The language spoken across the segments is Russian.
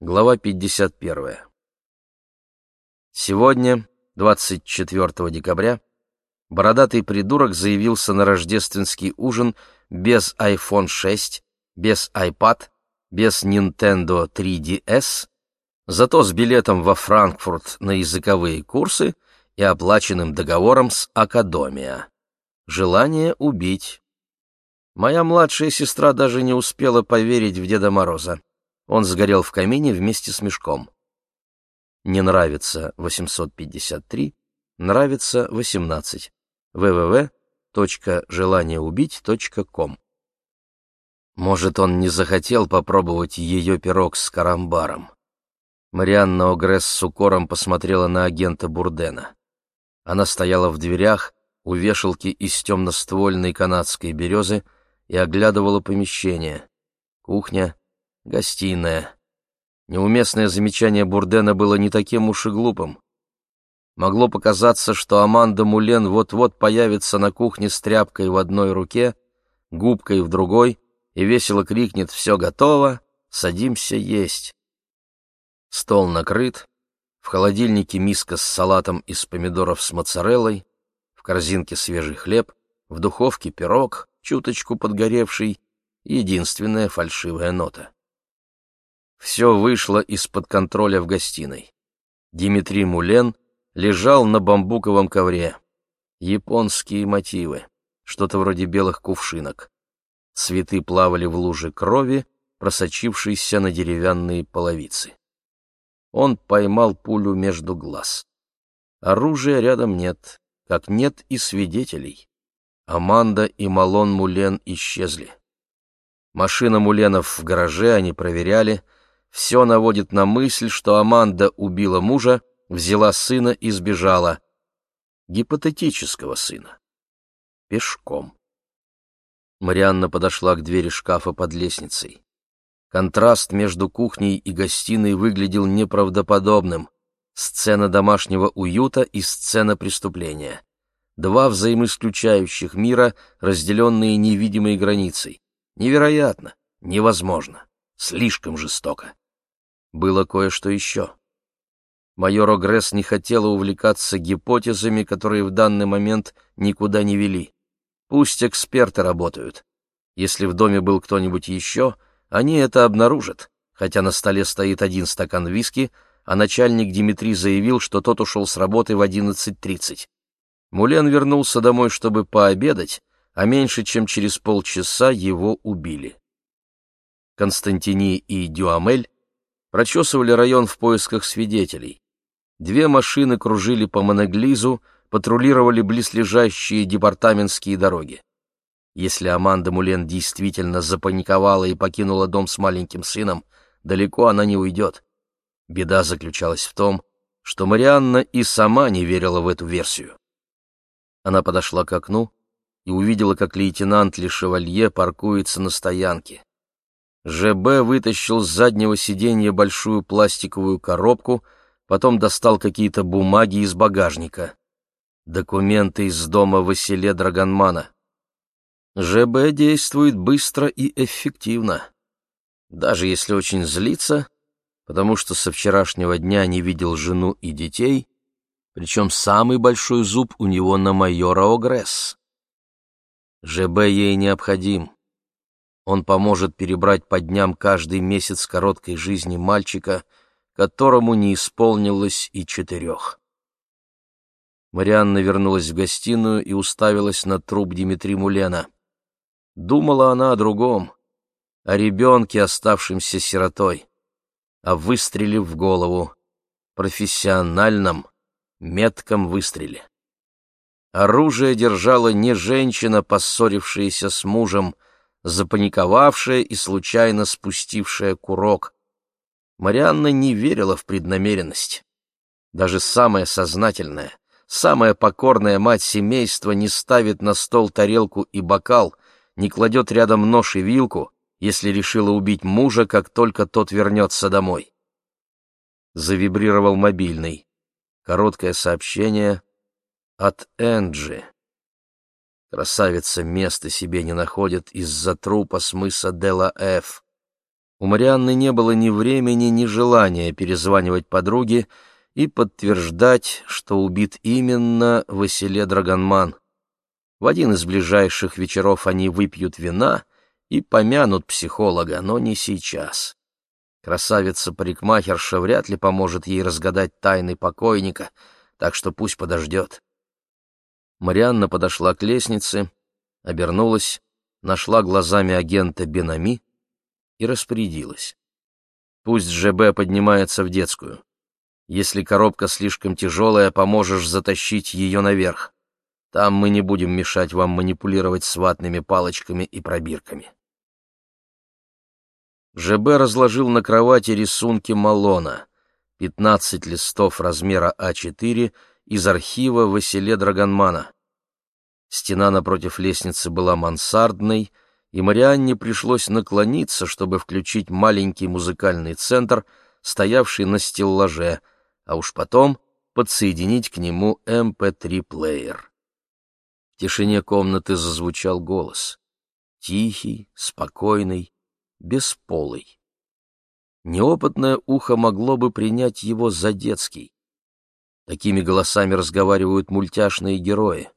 Глава 51. Сегодня, 24 декабря, бородатый придурок заявился на рождественский ужин без iPhone 6, без iPad, без Nintendo 3DS, зато с билетом во Франкфурт на языковые курсы и оплаченным договором с Акадомия. Желание убить. Моя младшая сестра даже не успела поверить в Деда Мороза. Он сгорел в камине вместе с мешком. Не нравится 853, нравится 18. www.желаниеубить.ком Может, он не захотел попробовать ее пирог с карамбаром. Марианна Огресс с укором посмотрела на агента Бурдена. Она стояла в дверях, у вешалки из темноствольной канадской березы и оглядывала помещение. Кухня, Гостиная. Неуместное замечание Бурдена было не таким уж и глупым. Могло показаться, что Аманда Мулен вот-вот появится на кухне с тряпкой в одной руке, губкой в другой, и весело крикнет «Все готово! Садимся есть!». Стол накрыт, в холодильнике миска с салатом из помидоров с моцареллой, в корзинке свежий хлеб, в духовке пирог, чуточку подгоревший, единственная фальшивая нота. Все вышло из-под контроля в гостиной. Димитрий Мулен лежал на бамбуковом ковре. Японские мотивы, что-то вроде белых кувшинок. Цветы плавали в луже крови, просочившейся на деревянные половицы. Он поймал пулю между глаз. Оружия рядом нет, как нет и свидетелей. Аманда и Малон Мулен исчезли. Машина Муленов в гараже они проверяли — все наводит на мысль, что Аманда убила мужа, взяла сына и сбежала. Гипотетического сына. Пешком. Марианна подошла к двери шкафа под лестницей. Контраст между кухней и гостиной выглядел неправдоподобным. Сцена домашнего уюта и сцена преступления. Два взаимоисключающих мира, разделенные невидимой границей. Невероятно, невозможно, слишком жестоко было кое-что еще. Майор Огресс не хотела увлекаться гипотезами, которые в данный момент никуда не вели. Пусть эксперты работают. Если в доме был кто-нибудь еще, они это обнаружат, хотя на столе стоит один стакан виски, а начальник Дмитрий заявил, что тот ушел с работы в 11.30. Мулен вернулся домой, чтобы пообедать, а меньше чем через полчаса его убили. Константини и Дюамель прочесывали район в поисках свидетелей. Две машины кружили по Монеглизу, патрулировали близлежащие департаментские дороги. Если Аманда Мулен действительно запаниковала и покинула дом с маленьким сыном, далеко она не уйдет. Беда заключалась в том, что Марианна и сама не верила в эту версию. Она подошла к окну и увидела, как лейтенант Лешевалье паркуется на стоянке. ЖБ вытащил с заднего сиденья большую пластиковую коробку, потом достал какие-то бумаги из багажника. Документы из дома Василия Драгонмана. ЖБ действует быстро и эффективно. Даже если очень злится, потому что со вчерашнего дня не видел жену и детей, причем самый большой зуб у него на майора Огресс. ЖБ ей необходим. Он поможет перебрать по дням каждый месяц короткой жизни мальчика, которому не исполнилось и четырех. Марианна вернулась в гостиную и уставилась на труп Дмитрия Мулена. Думала она о другом, о ребенке, оставшемся сиротой, о выстреле в голову, профессиональном, метком выстреле. Оружие держала не женщина, поссорившаяся с мужем, запаниковавшая и случайно спустившая курок. Марианна не верила в преднамеренность. Даже самая сознательная, самая покорная мать семейства не ставит на стол тарелку и бокал, не кладет рядом нож и вилку, если решила убить мужа, как только тот вернется домой. Завибрировал мобильный. Короткое сообщение от Энджи. Красавица места себе не находит из-за трупа с мыса Дела Ф. У Марианны не было ни времени, ни желания перезванивать подруге и подтверждать, что убит именно Василе Драгонман. В один из ближайших вечеров они выпьют вина и помянут психолога, но не сейчас. Красавица-парикмахерша вряд ли поможет ей разгадать тайны покойника, так что пусть подождет. Марианна подошла к лестнице, обернулась, нашла глазами агента Бенами и распорядилась. Пусть ЖБ поднимается в детскую. Если коробка слишком тяжелая, поможешь затащить ее наверх. Там мы не будем мешать вам манипулировать с ватными палочками и пробирками. ЖБ разложил на кровати рисунки Малона, 15 листов размера А4 из архива Василе Драгонмана. Стена напротив лестницы была мансардной, и Марианне пришлось наклониться, чтобы включить маленький музыкальный центр, стоявший на стеллаже, а уж потом подсоединить к нему MP3-плеер. Эм В тишине комнаты зазвучал голос. Тихий, спокойный, бесполый. Неопытное ухо могло бы принять его за детский. Такими голосами разговаривают мультяшные герои.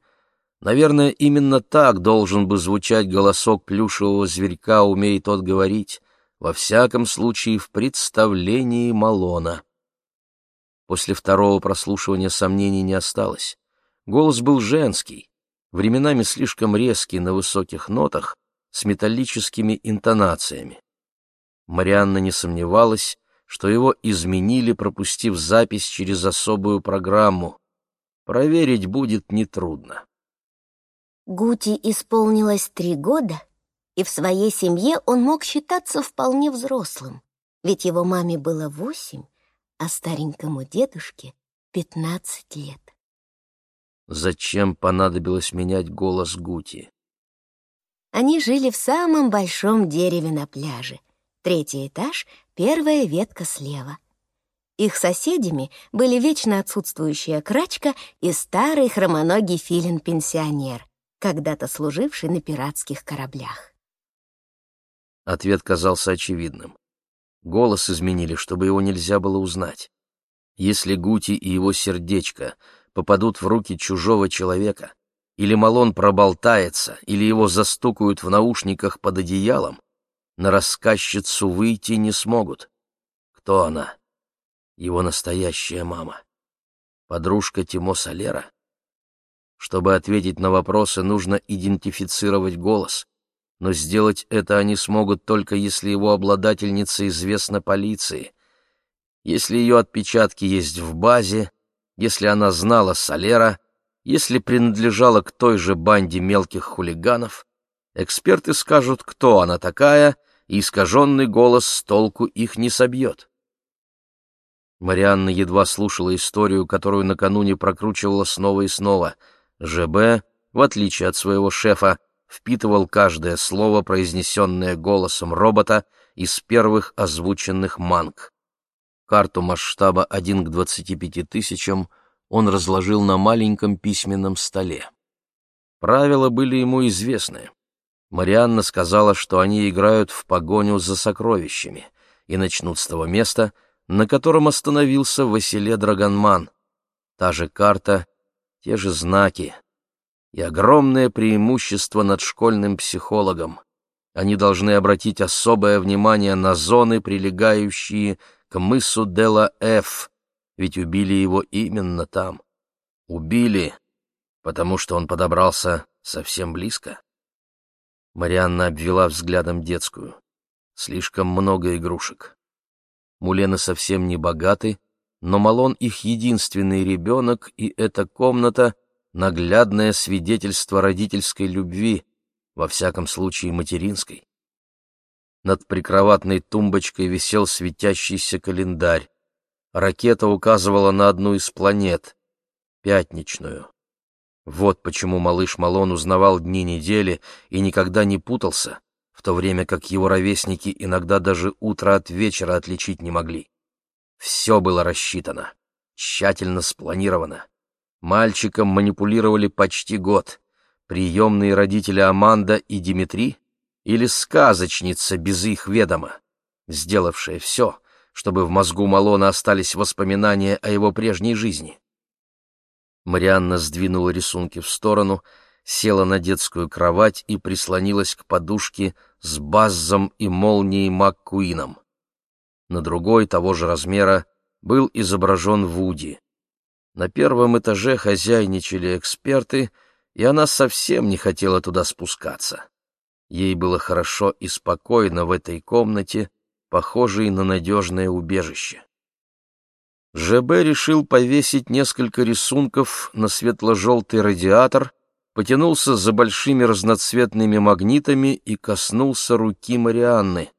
Наверное, именно так должен бы звучать голосок плюшевого зверька, умеет тот говорить, во всяком случае в представлении Малона. После второго прослушивания сомнений не осталось. Голос был женский, временами слишком резкий на высоких нотах, с металлическими интонациями. Марианна не сомневалась, что его изменили, пропустив запись через особую программу. Проверить будет нетрудно. Гути исполнилось три года, и в своей семье он мог считаться вполне взрослым, ведь его маме было восемь, а старенькому дедушке пятнадцать лет. Зачем понадобилось менять голос Гути? Они жили в самом большом дереве на пляже. Третий этаж, первая ветка слева. Их соседями были вечно отсутствующая крачка и старый хромоногий филин-пенсионер, когда-то служивший на пиратских кораблях. Ответ казался очевидным. Голос изменили, чтобы его нельзя было узнать. Если Гути и его сердечко попадут в руки чужого человека, или Малон проболтается, или его застукают в наушниках под одеялом, на рассказчицу выйти не смогут. Кто она? Его настоящая мама. Подружка Тимо Солера? Чтобы ответить на вопросы, нужно идентифицировать голос, но сделать это они смогут только если его обладательница известна полиции. Если ее отпечатки есть в базе, если она знала Солера, если принадлежала к той же банде мелких хулиганов, эксперты скажут, кто она такая, и искаженный голос с толку их не собьет. Марианна едва слушала историю, которую накануне прокручивала снова и снова — ЖБ, в отличие от своего шефа, впитывал каждое слово, произнесенное голосом робота из первых озвученных манг. Карту масштаба 1 к 25 тысячам он разложил на маленьком письменном столе. Правила были ему известны. Марианна сказала, что они играют в погоню за сокровищами и начнут с того места, на котором остановился Василе Драгонман. Та же карта те же знаки и огромное преимущество над школьным психологом. Они должны обратить особое внимание на зоны, прилегающие к мысу Дела Ф, ведь убили его именно там. Убили, потому что он подобрался совсем близко. Марианна обвела взглядом детскую. Слишком много игрушек. Мулены совсем не богаты, но Малон их единственный ребенок, и эта комната — наглядное свидетельство родительской любви, во всяком случае материнской. Над прикроватной тумбочкой висел светящийся календарь. Ракета указывала на одну из планет — пятничную. Вот почему малыш Малон узнавал дни недели и никогда не путался, в то время как его ровесники иногда даже утро от вечера отличить не могли. Все было рассчитано, тщательно спланировано. Мальчиком манипулировали почти год. Приемные родители Аманда и Димитри или сказочница без их ведома. сделавшая все, чтобы в мозгу Малона остались воспоминания о его прежней жизни. Марианна сдвинула рисунки в сторону, села на детскую кровать и прислонилась к подушке с Баззом и молнией МакКуином. На другой, того же размера, был изображен Вуди. На первом этаже хозяйничали эксперты, и она совсем не хотела туда спускаться. Ей было хорошо и спокойно в этой комнате, похожей на надежное убежище. ЖБ решил повесить несколько рисунков на светло-желтый радиатор, потянулся за большими разноцветными магнитами и коснулся руки Марианны.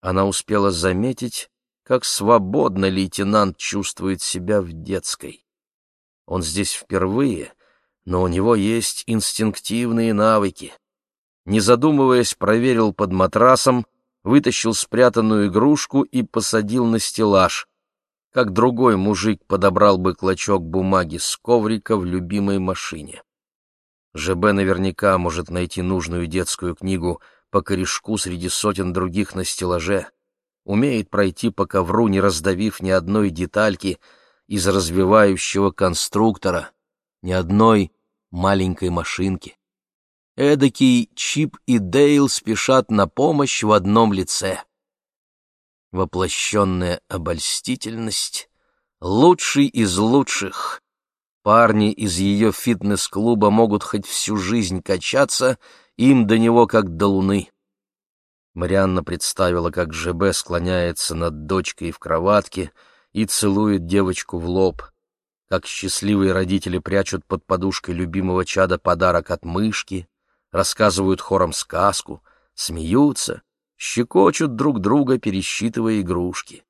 Она успела заметить, как свободно лейтенант чувствует себя в детской. Он здесь впервые, но у него есть инстинктивные навыки. Не задумываясь, проверил под матрасом, вытащил спрятанную игрушку и посадил на стеллаж — как другой мужик подобрал бы клочок бумаги с коврика в любимой машине. ЖБ наверняка может найти нужную детскую книгу по корешку среди сотен других на стеллаже, умеет пройти по ковру, не раздавив ни одной детальки из развивающего конструктора, ни одной маленькой машинки. Эдакий Чип и Дейл спешат на помощь в одном лице воплощенная обольстительность, лучший из лучших. Парни из ее фитнес-клуба могут хоть всю жизнь качаться, им до него как до луны. Марианна представила, как ЖБ склоняется над дочкой в кроватке и целует девочку в лоб, как счастливые родители прячут под подушкой любимого чада подарок от мышки, рассказывают хором сказку, смеются — щекочут друг друга, пересчитывая игрушки.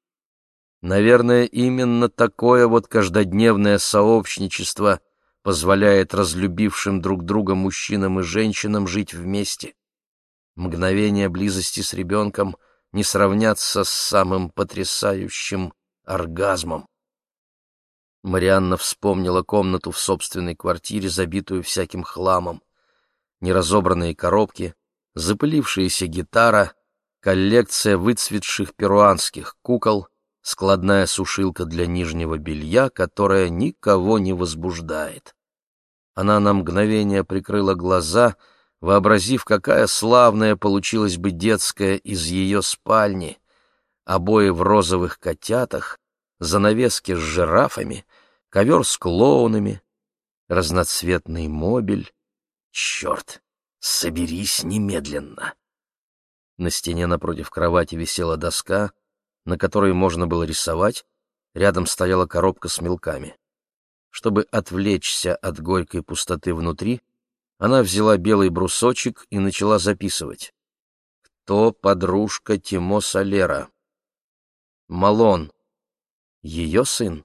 Наверное, именно такое вот каждодневное сообщничество позволяет разлюбившим друг друга мужчинам и женщинам жить вместе. Мгновения близости с ребенком не сравнятся с самым потрясающим оргазмом. Марианна вспомнила комнату в собственной квартире, забитую всяким хламом. Неразобранные коробки, запылившаяся гитара — коллекция выцветших перуанских кукол, складная сушилка для нижнего белья, которая никого не возбуждает. Она на мгновение прикрыла глаза, вообразив, какая славная получилась бы детская из ее спальни. Обои в розовых котятах, занавески с жирафами, ковер с клоунами, разноцветный мобиль. Черт, соберись немедленно! На стене напротив кровати висела доска, на которой можно было рисовать, рядом стояла коробка с мелками. Чтобы отвлечься от горькой пустоты внутри, она взяла белый брусочек и начала записывать. Кто подружка Тимо Солера? Малон. Ее сын?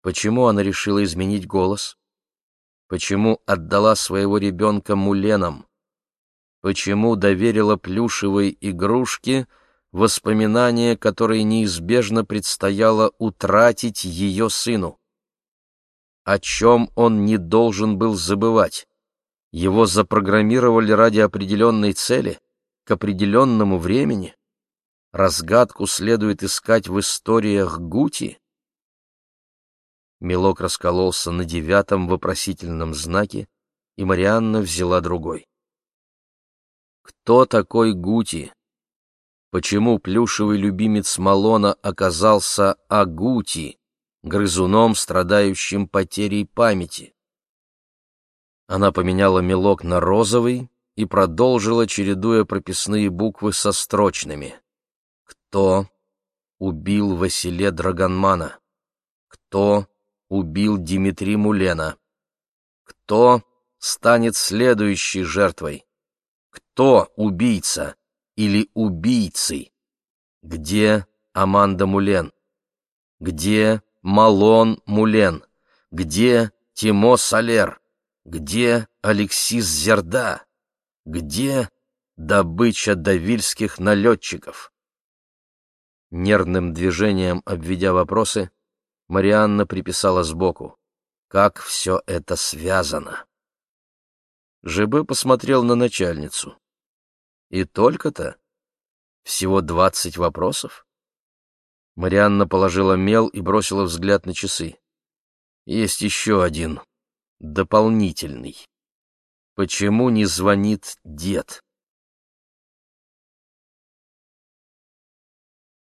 Почему она решила изменить голос? Почему отдала своего ребенка муленам? Почему доверила плюшевой игрушке воспоминания, которые неизбежно предстояло утратить ее сыну. О чем он не должен был забывать? Его запрограммировали ради определенной цели, к определенному времени? Разгадку следует искать в историях Гути? Мелок раскололся на девятом вопросительном знаке, и Марианна взяла другой. Кто такой Гути? Почему плюшевый любимец Малона оказался Агути, грызуном, страдающим потерей памяти? Она поменяла мелок на розовый и продолжила, чередуя прописные буквы со строчными. Кто убил Василе Драгонмана? Кто убил Димитри Мулена? Кто станет следующей жертвой? Кто убийца или убийцы? Где Аманда Мулен? Где Малон Мулен? Где Тимо Солер? Где Алексис Зерда? Где добыча давильских налетчиков? Нервным движением обведя вопросы, Марианна приписала сбоку. Как все это связано? ЖБ посмотрел на начальницу. И только-то. Всего двадцать вопросов? Марианна положила мел и бросила взгляд на часы. Есть еще один, дополнительный. Почему не звонит дед?